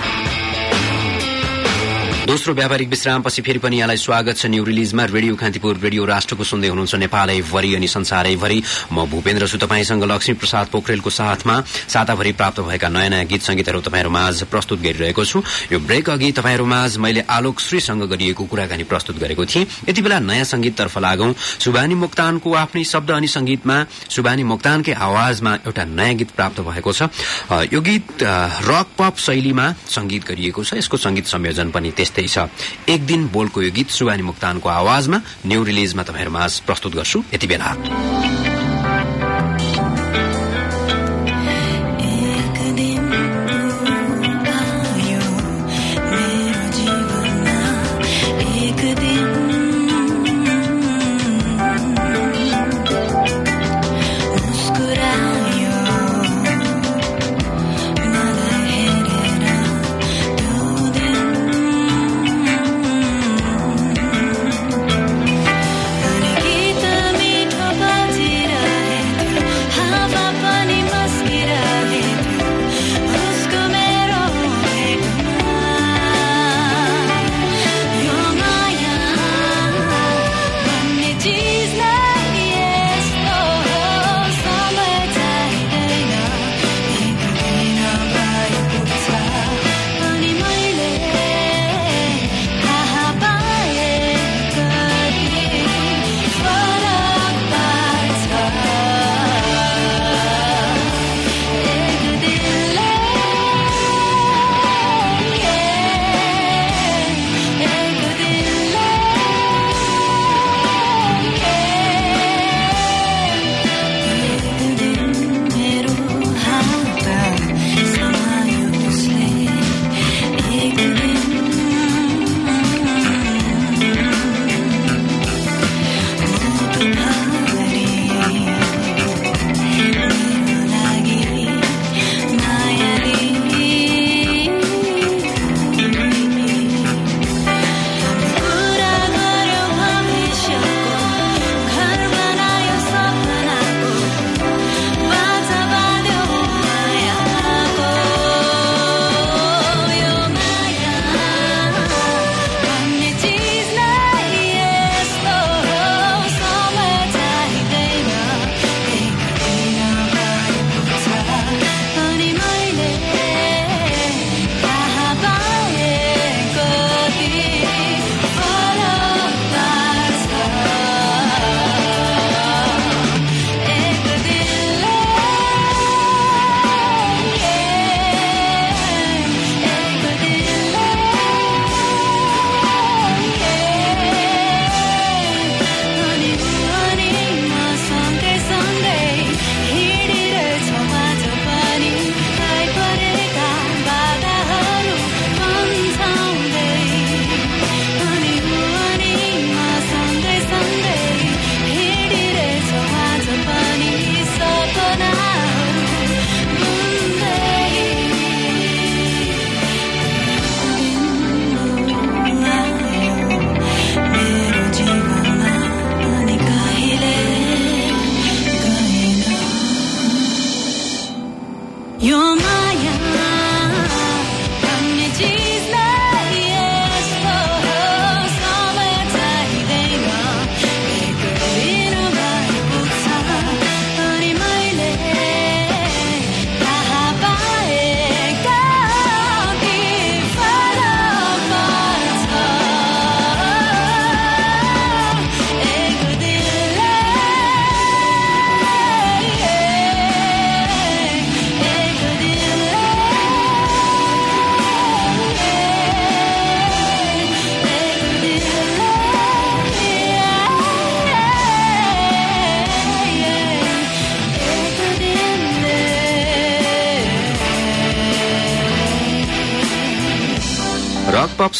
B: दोस्रो व्यापारिक विश्रामपछि फेरि पनि यहाँलाई स्वागत छ न्यू रिलिजमा रेडियो कान्तिपुर रेडियो राष्ट्रको सुन्दै हुनुहुन्छ नेपालैभरि अनि संसारैभरि म भूपेन्द्र छु तपाईँसँग लक्ष्मी प्रसाद पोखरेलको साथमा साताभरि प्राप्त भएका नयाँ नयाँ गीत संगीतहरू माझ प्रस्तुत गरिरहेको छु यो ब्रेक अघि माझ मैले आलोक श्रीसँग गरिएको कुराकानी प्रस्तुत गरेको थिएँ यति बेला नयाँ संगीततर्फ लागौं सुबानी मोक्तानको आफ्नै शब्द अनि संगीतमा सुबानी मोक्तानकै आवाजमा एउटा नयाँ गीत प्राप्त भएको छ यो गीत रक पप शैलीमा संगीत गरिएको छ यसको संगीत संयोजन पनि त्यस्तै साथै छ एक दिन बोलको यो गीत सुवानी मुक्तानको आवाजमा न्यू रिलिजमा तपाईँहरूमा प्रस्तुत गर्छु यति बेला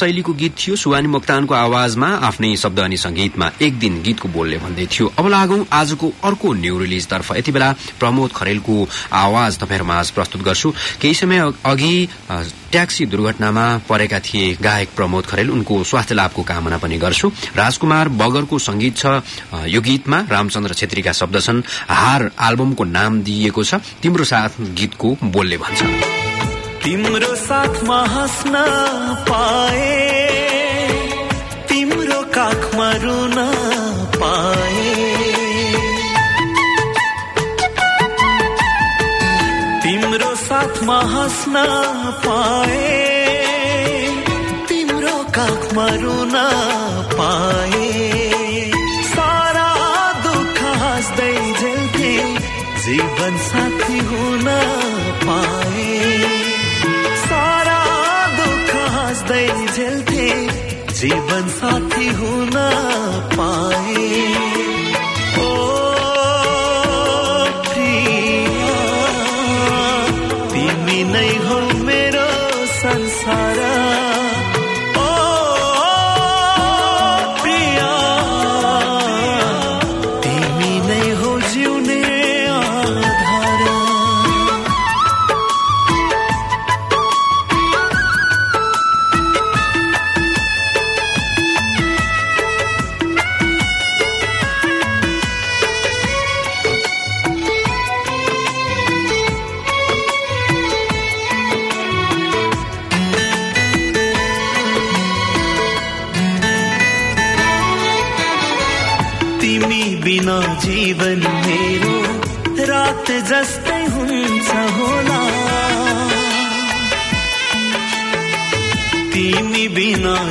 B: शैलीको गीत थियो सुवानी मोक्तानको आवाजमा आफ्नै शब्द अनि संगीतमा एक दिन गीतको बोलले भन्दै थियो अब लागौं आजको अर्को न्यू रिलिज तर्फ यति बेला प्रमोद खरेलको आवाज तपाईँहरूमा आज प्रस्तुत गर्छु केही समय अघि ट्याक्सी दुर्घटनामा परेका थिए गायक प्रमोद खरेल उनको स्वास्थ्य लाभको कामना पनि गर्छु राजकुमार बगरको संगीत छ यो गीतमा रामचन्द्र छेत्रीका शब्द छन् हार आल्बमको नाम दिइएको छ तिम्रो साथ गीतको बोलले भन्छन्
G: तिम्रो साथमा हाँस्न पाए तिम्रो काखमा रुन पाए तिम्रो साथमा हाँस्न पाए तिम्रो काखमा रुन पाए जीवन साथी होना ना पा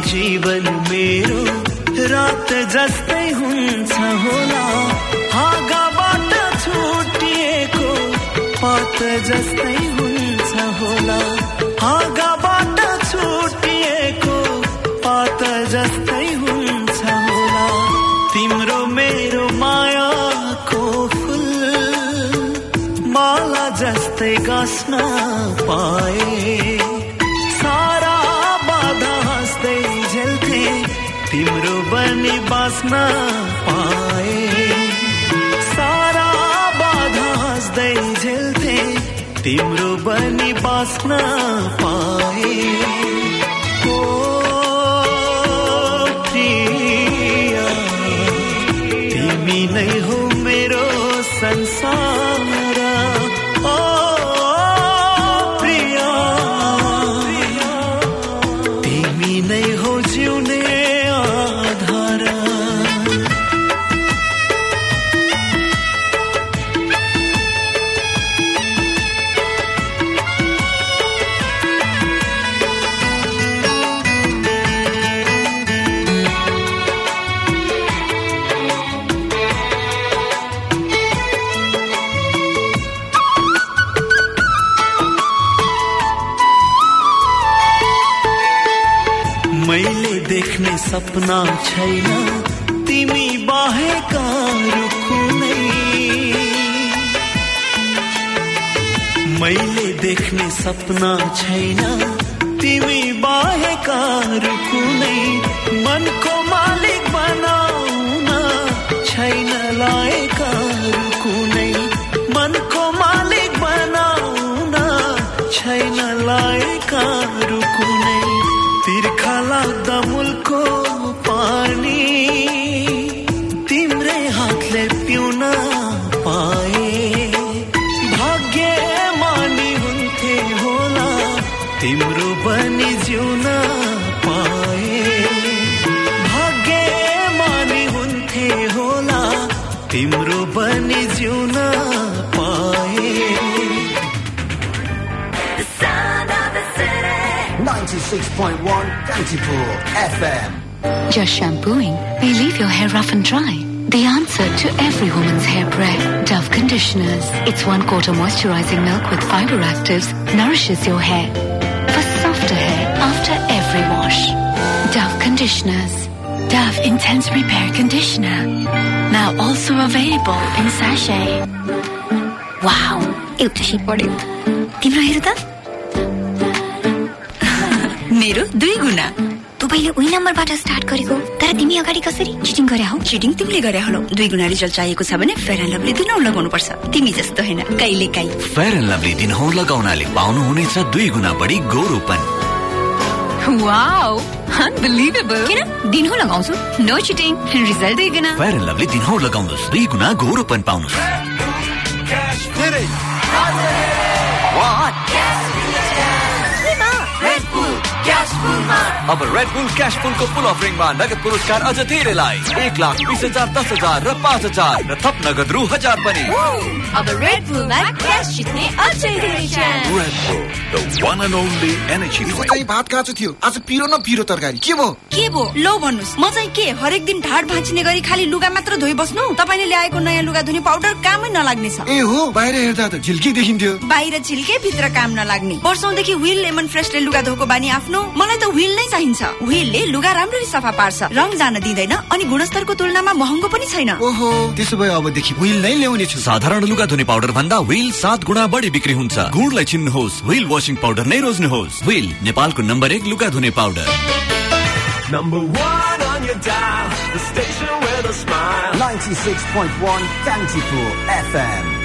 G: जीवन मेरो रात जस्तै हुन्छ होला हाँगाबाट छुटिएको पात जस्तै हुन्छ होला हाँगाबाट छुटिएको पात जस्तै हुन्छ होला तिम्रो मेरो मायाको फुल माला जस्तै गास्ना पाए हामी बाँच्न पाए सारा बाधा हाँस्दै झेल्थे तिम्रो पनि बाँच्न पाए सपना छैन तिमी बाहेका रुखु नै मैले देख्ने सपना छैन तिमी बाहेका रुखु नै मनको मालिक
A: 100.1 FM.
D: Just shampooing may leave your hair rough and dry. The answer to every woman's hair prayer, Dove Conditioners. Its one quarter moisturizing milk with fiber actives nourishes your hair for softer hair after every wash. Dove Conditioners. Dove Intense Repair Conditioner. Now also available in sachet. Wow, एउटा सिप पढ्यो तिम्रो हेर त मेरो दुई गुना तपाईँले उही नम्बरबाट स्टार्ट गरेको तर तिमी अगाडि कसरी चिटिङ गरे हौ चिटिङ तिमीले गरे होलौ दुई गुणा रिजल्ट चाहिएको छ भने फेयर एन्ड लभली दिनहुँ लगाउनु पर्छ तिमी जस्तो होइन कहिले काहीँ
A: फेयर एन्ड लभली दिनहुँ लगाउनाले पाउनुहुनेछ दुई गुणा बढी गोरोपन
D: वाउ अनबिलिभेबल किन दिनहुँ लगाउँछु नो चिटिङ रिजल्ट दुई गुणा
A: फेयर एन्ड लभली दिनहुँ लगाउनुहोस् दुई गुणा गोरोपन पाउनुहोस्
D: What? Christmas.
A: अब रेड बुल क्यास फुलको फुल अफरिङमा नगद पुरस्कार अझ धेरैलाई एक लाख बिस हजार दस हजार र पाँच हजार र थप नगद रु हजार पनि द एन्ड
D: भात काँचो
C: थियो आज पिरो न पिरो तरकारी के भयो
D: के भयो लो भन्नुहोस् म चाहिँ के हरेक दिन ढाड भाँचिने गरी खालि लुगा मात्र धोइ बस्नु तपाईँले ल्याएको नयाँ लुगा धुने पाउडर कामै नलाग्ने छ
C: ए हो बाहिर हेर्दा त झिल्की देखिन्थ्यो
D: बाहिर झिल्के भित्र काम नलाग्ने वर्षौँदेखि विल लेमन फ्रेसले लुगा धोएको बानी आफ्नो मलाई त विल नै चाहिन्छ व्हिलले लुगा राम्ररी सफा पार्छ रङ जान दिँदैन अनि गुणस्तरको तुलनामा महँगो पनि छैन ओहो
A: त्यसो भए अबदेखि व्हिल नै ल्याउने छु साधारण लुगा धुने पाउडर भन्दा व्हिल सात गुणा बढी बिक्री हुन्छ गुणलाई चिन्नुहोस् व्हिल वासिङ पाउडर नै रोज्नुहोस् व्हिल नेपालको नम्बर एक लुगा धुने powder Number 1 on your dial, the station with
D: a smile. 96.1 Kangipur FM.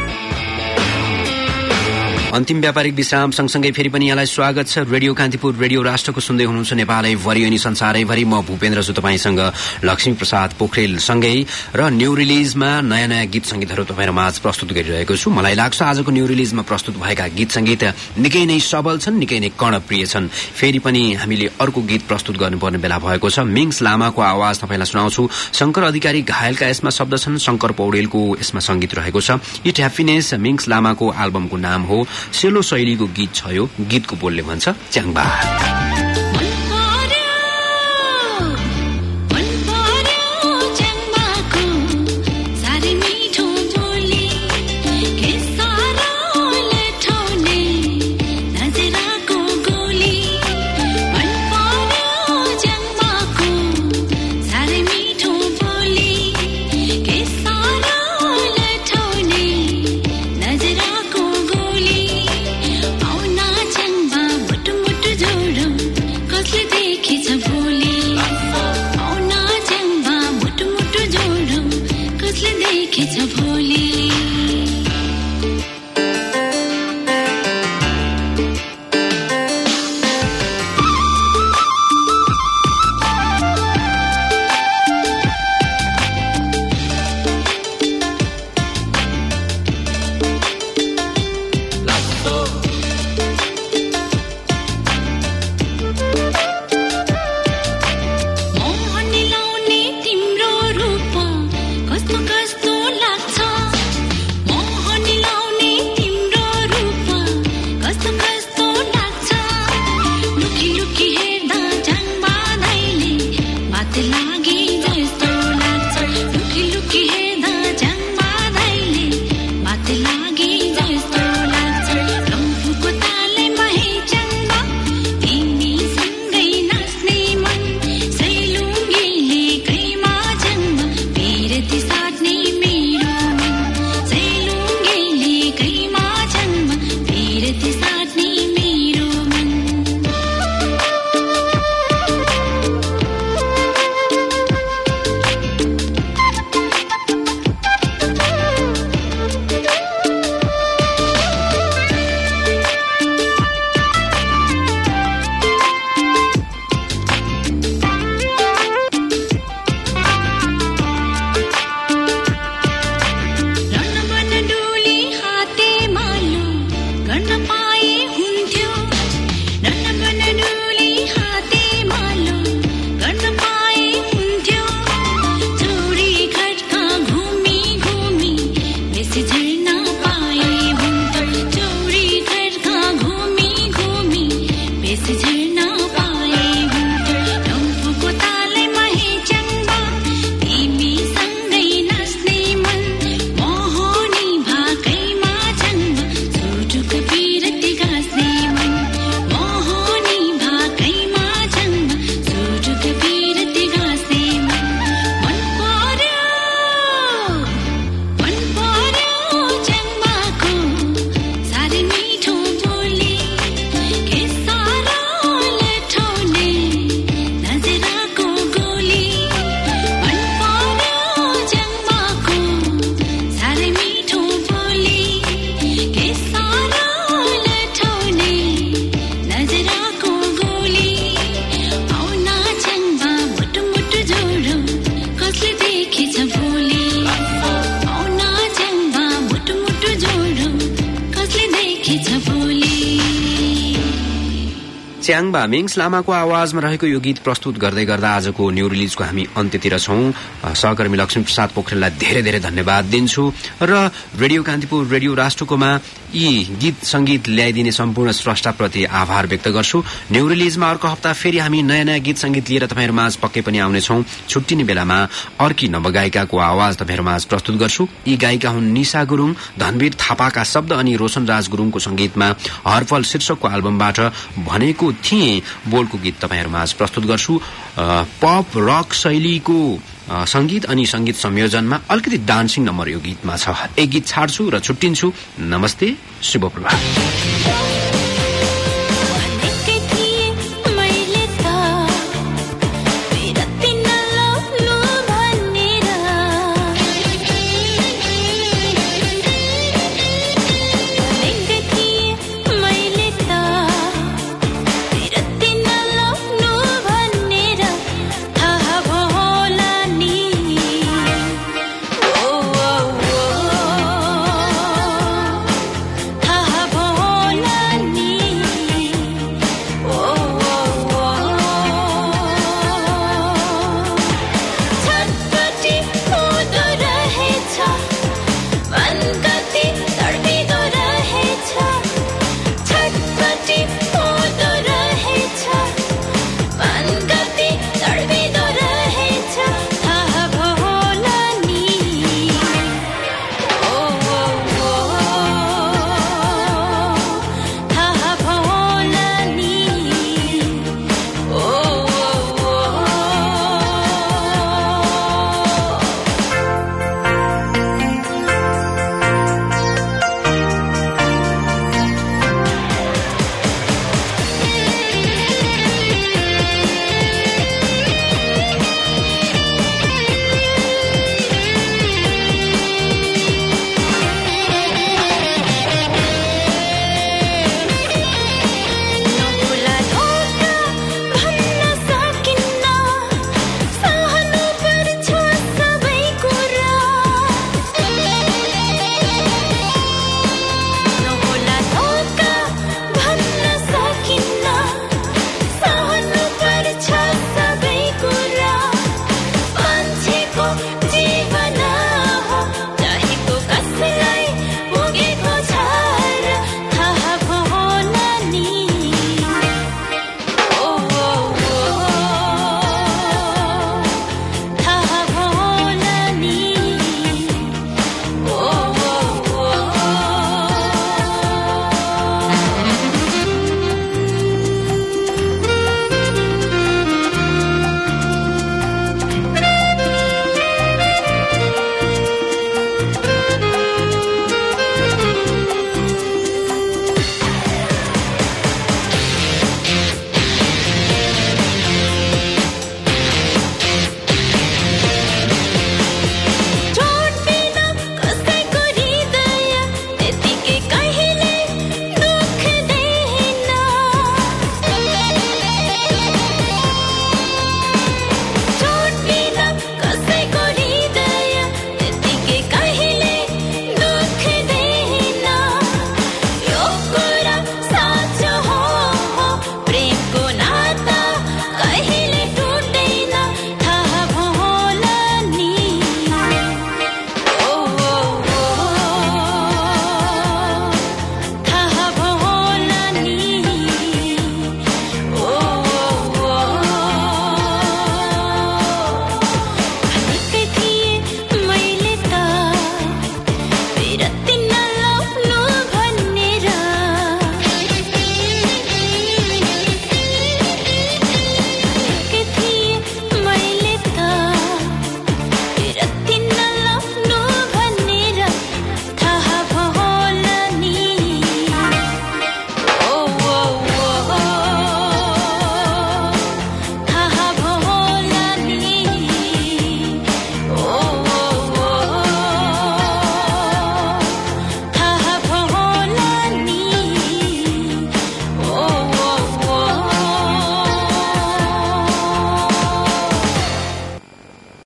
B: अन्तिम व्यापारिक विश्राम सँगसँगै फेरि पनि यहाँलाई स्वागत छ रेडियो कान्तिपुर रेडियो राष्ट्रको सुन्दै हुनुहुन्छ नेपालै भरि अनि संसारैभरि म भूपेन्द्र छु तपाईँसँग लक्ष्मी प्रसाद पोखरेल सँगै र न्यू रिलिजमा नयाँ नयाँ गीत संगीतहरू तपाईँहरू माझ प्रस्तुत गरिरहेको छु मलाई लाग्छ आजको न्यू रिलिजमा प्रस्तुत भएका गीत संगीत निकै नै सबल छन् निकै नै कर्णप्रिय छन् फेरि पनि हामीले अर्को गीत प्रस्तुत गर्नुपर्ने बेला भएको छ मिङ्स लामाको आवाज तपाईँलाई सुनाउँछु शंकर अधिकारी घायलका यसमा शब्द छन् शंकर पौडेलको यसमा संगीत रहेको छ इट ह्याप्पिनेस मिङ्स लामाको एल्बमको नाम हो सेलो शैलीको गीत छ यो गीतको बोलले भन्छ च्याङबा च्याङबा मिङ्स लामाको आवाजमा रहेको यो गीत प्रस्तुत गर्दै गर्दा आजको न्यू रिलिजको हामी अन्त्यतिर छौं सहकर्मी लक्ष्मी प्रसाद पोखरेललाई धेरै धेरै धन्यवाद दिन्छु र रेडियो कान्तिपुर रेडियो राष्ट्रकोमा यी गीत संगीत ल्याइदिने सम्पूर्ण स्रष्टाप्रति आभार व्यक्त गर्छु न्यू रिलिजमा अर्को हप्ता फेरि हामी नयाँ नयाँ गीत संगीत लिएर तपाईँहरूमाझ पक्कै पनि आउनेछौ छुट्टिने बेलामा अर्की नवगायिकाको आवाज तपाईँहरूमाझ प्रस्तुत गर्छु यी गायिका हुन् निशा गुरूङ धनवीर थापाका शब्द अनि रोशन राज गुरूङको संगीतमा हरफल शीर्षकको एल्बमबाट भनेको थिएँ बोलको गीत आज प्रस्तुत गर्छु पप रक शैलीको संगीत अनि संगीत संयोजनमा अलिकति डान्सिङ नम्बर यो गीतमा छ एक गीत छाड्छु र छुट्टिन्छु नमस्ते शुभप्रभा